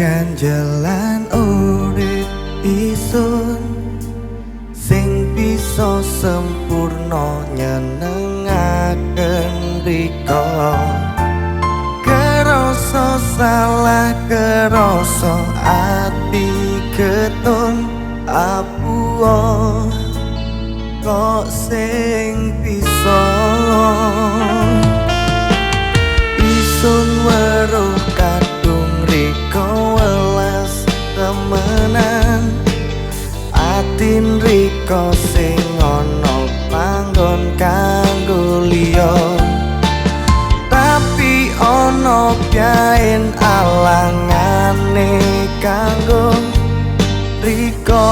kan jalan urip isun sing bisa sempurna nyenengaken rika. Kerasa salah kerasa ati ketun apuo kok sing bisa? Piyen alangane kanggo riko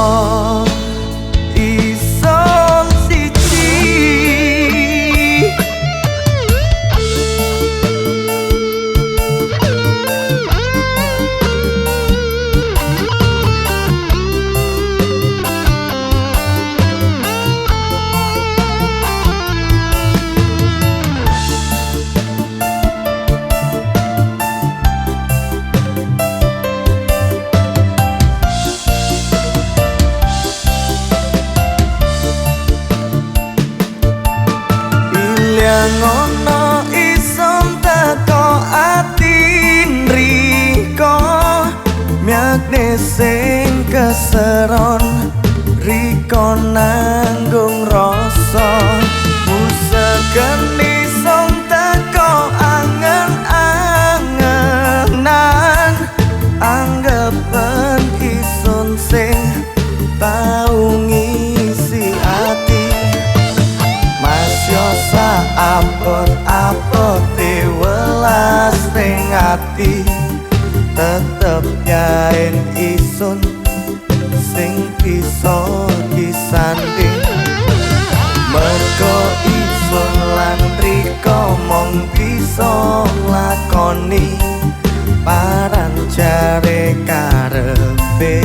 ngono isom teko atin riko miakne sing keseron riko apot-apot welas ning ati. Tetep yain isun sing bisa disanding. Mergo isun lan riko mong bisa lakoni paran jare karepe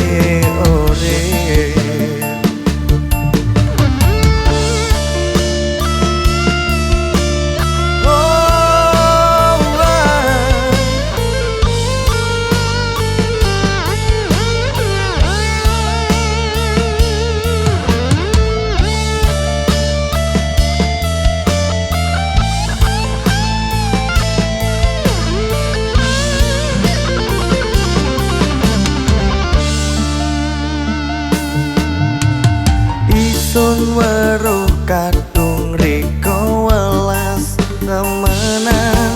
kadung riko welas temenan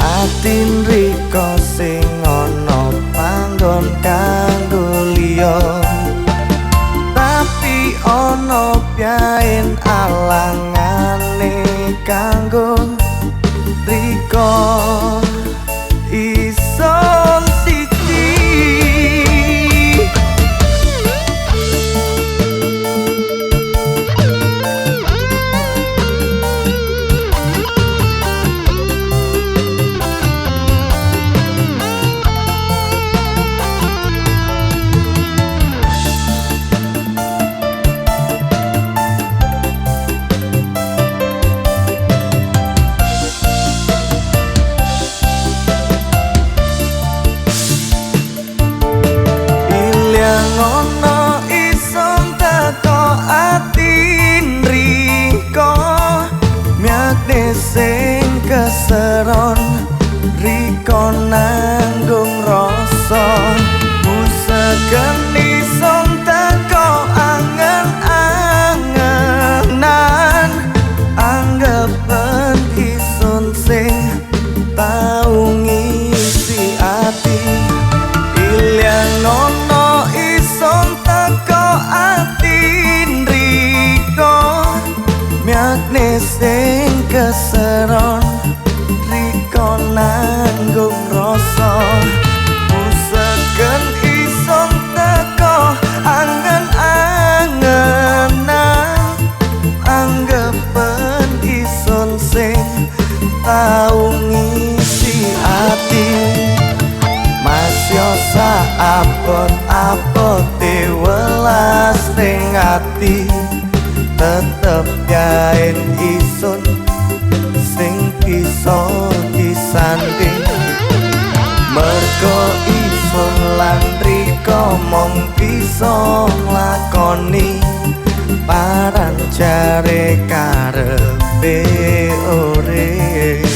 atin riko sing ana panggon kanggo liya. Tapi ana piyen alangane kanggo riko Come ati tetep yain ison sing bisa disanding mergo isun lan riko mong bisa lakoni para jare karepe ore